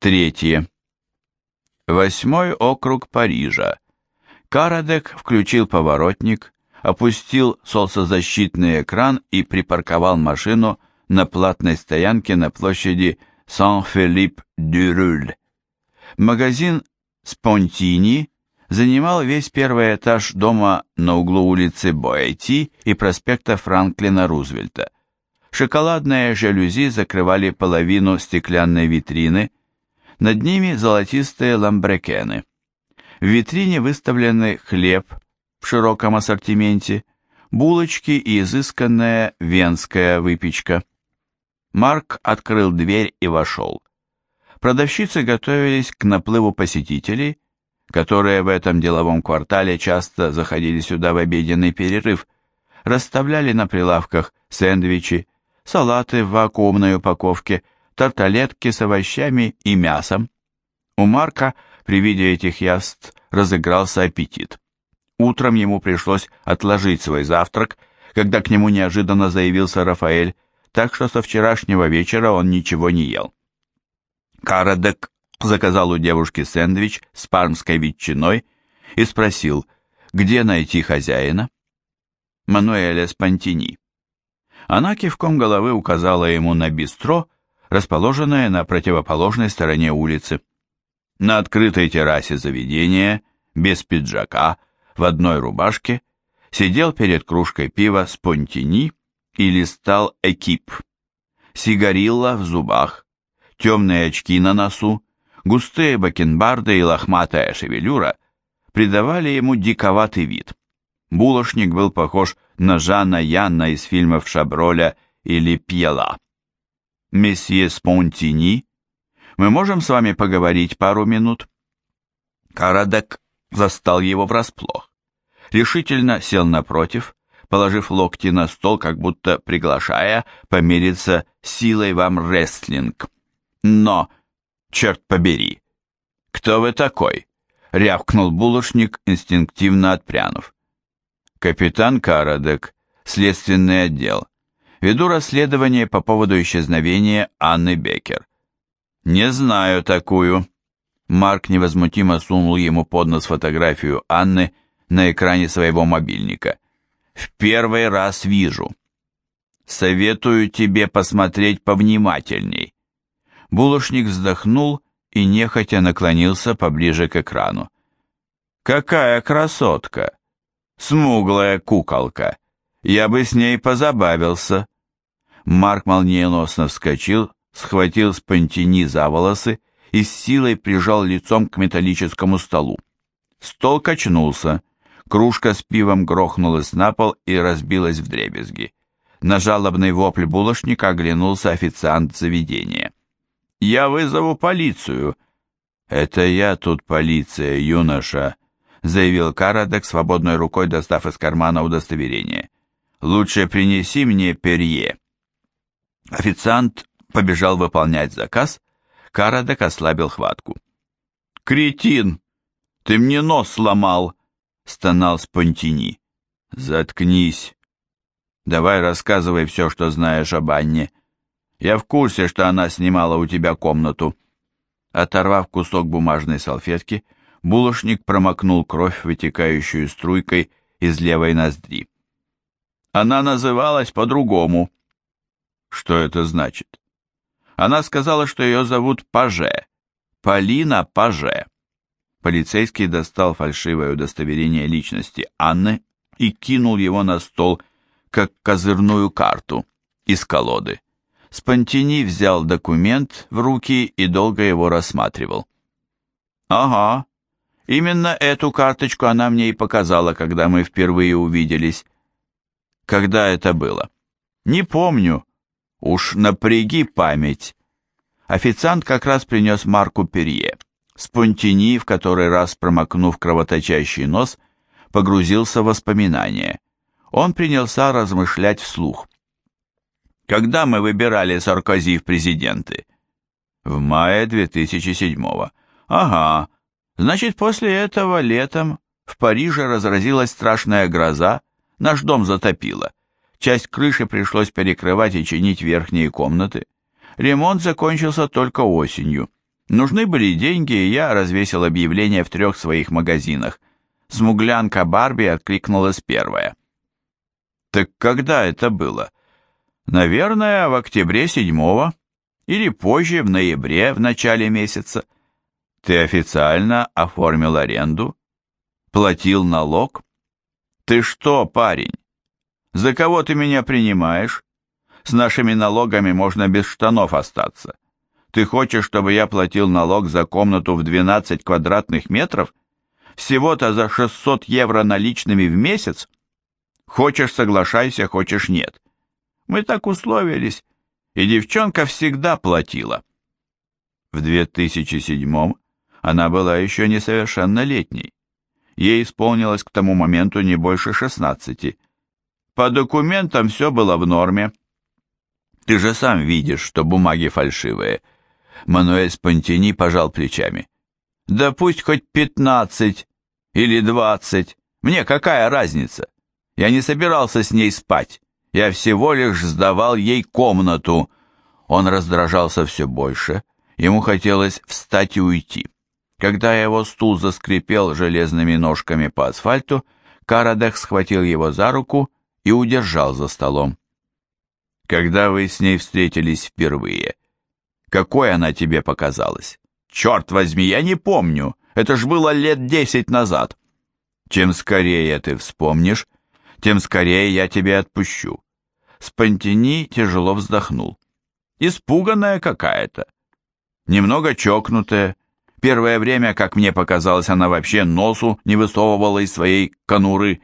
Третье. Восьмой округ Парижа. Карадек включил поворотник, опустил солнцезащитный экран и припарковал машину на платной стоянке на площади Сан-Филипп-Дюрюль. Магазин «Спонтини» занимал весь первый этаж дома на углу улицы Боэти и проспекта Франклина Рузвельта. Шоколадные жалюзи закрывали половину стеклянной витрины, над ними золотистые ламбрекены. В витрине выставлены хлеб в широком ассортименте, булочки и изысканная венская выпечка. Марк открыл дверь и вошел. Продавщицы готовились к наплыву посетителей, которые в этом деловом квартале часто заходили сюда в обеденный перерыв, расставляли на прилавках сэндвичи, салаты в вакуумной упаковке – тарталет с овощами и мясом. У Марка при виде этих яств разыгрался аппетит. Утром ему пришлось отложить свой завтрак, когда к нему неожиданно заявился Рафаэль, так что со вчерашнего вечера он ничего не ел. Карадек заказал у девушки сэндвич с пармской ветчиной и спросил, где найти хозяина? Мануэля Спантини. Она кивком головы указала ему на бистро, расположенное на противоположной стороне улицы. На открытой террасе заведения, без пиджака, в одной рубашке, сидел перед кружкой пива с понтини и листал экип. Сигарилла в зубах, темные очки на носу, густые бакенбарды и лохматая шевелюра придавали ему диковатый вид. Булочник был похож на Жана Янна из фильмов Шаброля или Пьела месье Спонтини, мы можем с вами поговорить пару минут?» Карадек застал его врасплох. Решительно сел напротив, положив локти на стол, как будто приглашая помириться силой вам рестлинг. «Но, черт побери!» «Кто вы такой?» — рявкнул булочник, инстинктивно отпрянув. «Капитан Карадек, следственный отдел веду расследование по поводу исчезновения Анны Бекер. «Не знаю такую». Марк невозмутимо сунул ему под нос фотографию Анны на экране своего мобильника. «В первый раз вижу». «Советую тебе посмотреть повнимательней». Булочник вздохнул и нехотя наклонился поближе к экрану. «Какая красотка! Смуглая куколка!» Я бы с ней позабавился». Марк молниеносно вскочил, схватил с пантини за волосы и с силой прижал лицом к металлическому столу. Стол качнулся, кружка с пивом грохнулась на пол и разбилась в дребезги. На жалобный вопль булочника оглянулся официант заведения. «Я вызову полицию!» «Это я тут полиция, юноша», — заявил Карадек, свободной рукой достав из кармана удостоверение. Лучше принеси мне перье». Официант побежал выполнять заказ, Карадек ослабил хватку. «Кретин! Ты мне нос сломал!» — стонал Спонтини. «Заткнись! Давай рассказывай все, что знаешь об Анне. Я в курсе, что она снимала у тебя комнату». Оторвав кусок бумажной салфетки, булочник промокнул кровь, вытекающую струйкой из левой ноздри. Она называлась по-другому. Что это значит? Она сказала, что ее зовут Паже. Полина Паже. Полицейский достал фальшивое удостоверение личности Анны и кинул его на стол, как козырную карту, из колоды. Спонтини взял документ в руки и долго его рассматривал. «Ага, именно эту карточку она мне и показала, когда мы впервые увиделись», когда это было. Не помню. Уж напряги память. Официант как раз принес марку Перье. Спонтини, в который раз промокнув кровоточащий нос, погрузился в воспоминания. Он принялся размышлять вслух. Когда мы выбирали Саркози в президенты? В мае 2007-го. Ага. Значит, после этого летом в Париже разразилась страшная гроза, Наш дом затопило. Часть крыши пришлось перекрывать и чинить верхние комнаты. Ремонт закончился только осенью. Нужны были деньги, и я развесил объявление в трех своих магазинах. Смуглянка Барби откликнулась первая. «Так когда это было?» «Наверное, в октябре седьмого. Или позже, в ноябре, в начале месяца. Ты официально оформил аренду? Платил налог?» Ты что, парень? За кого ты меня принимаешь? С нашими налогами можно без штанов остаться. Ты хочешь, чтобы я платил налог за комнату в 12 квадратных метров? Всего-то за 600 евро наличными в месяц? Хочешь, соглашайся, хочешь, нет. Мы так условились, и девчонка всегда платила. В 2007 она была еще несовершеннолетней. Ей исполнилось к тому моменту не больше 16. По документам все было в норме. Ты же сам видишь, что бумаги фальшивые. Мануэль Спонтини пожал плечами. Да пусть хоть 15 или 20. Мне какая разница? Я не собирался с ней спать. Я всего лишь сдавал ей комнату. Он раздражался все больше. Ему хотелось встать и уйти. Когда его стул заскрипел железными ножками по асфальту, Карадех схватил его за руку и удержал за столом. «Когда вы с ней встретились впервые? Какой она тебе показалась? Черт возьми, я не помню. Это ж было лет десять назад. Чем скорее ты вспомнишь, тем скорее я тебя отпущу». Спонтини тяжело вздохнул. «Испуганная какая-то. Немного чокнутая» Первое время, как мне показалось, она вообще носу не высовывала из своей конуры.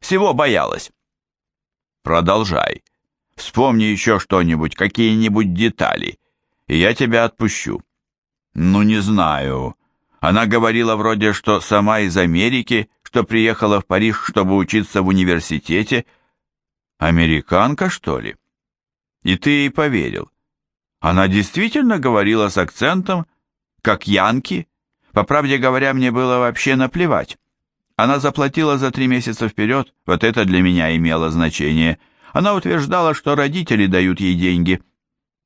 Всего боялась. Продолжай. Вспомни еще что-нибудь, какие-нибудь детали, и я тебя отпущу. Ну, не знаю. Она говорила вроде, что сама из Америки, что приехала в Париж, чтобы учиться в университете. Американка, что ли? И ты ей поверил. Она действительно говорила с акцентом, как янки. По правде говоря, мне было вообще наплевать. Она заплатила за три месяца вперед, вот это для меня имело значение. Она утверждала, что родители дают ей деньги.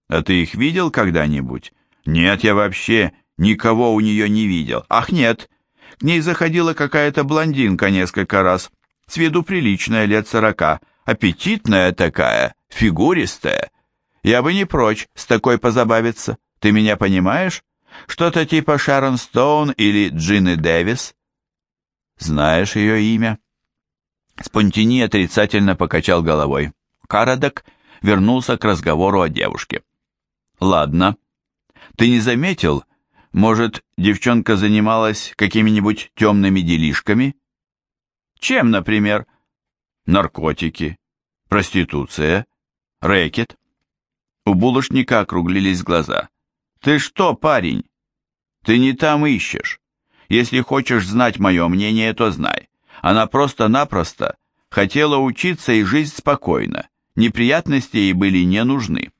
А ты их видел когда-нибудь? Нет, я вообще никого у нее не видел. Ах, нет. К ней заходила какая-то блондинка несколько раз. С виду приличная, лет сорока. Аппетитная такая, фигуристая. Я бы не прочь с такой позабавиться. Ты меня понимаешь? Что-то типа Шарон Стоун или Джины Дэвис? Знаешь ее имя? Спонтини отрицательно покачал головой. Карадок вернулся к разговору о девушке. Ладно. Ты не заметил? Может, девчонка занималась какими-нибудь темными делишками? Чем, например? Наркотики, проституция, рэкет. У булочника округлились глаза. Ты что, парень? Ты не там ищешь. Если хочешь знать мое мнение, то знай. Она просто-напросто хотела учиться и жить спокойно. Неприятности ей были не нужны.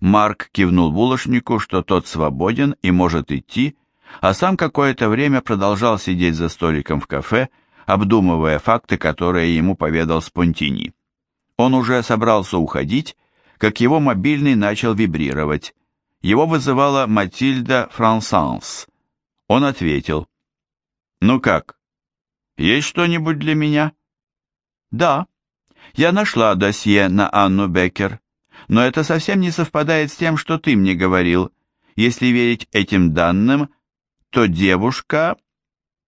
Марк кивнул булочнику, что тот свободен и может идти, а сам какое-то время продолжал сидеть за столиком в кафе, обдумывая факты, которые ему поведал Спонтини. Он уже собрался уходить, как его мобильный начал вибрировать. Его вызывала Матильда Франсанс. Он ответил. «Ну как, есть что-нибудь для меня?» «Да, я нашла досье на Анну Беккер, но это совсем не совпадает с тем, что ты мне говорил. Если верить этим данным, то девушка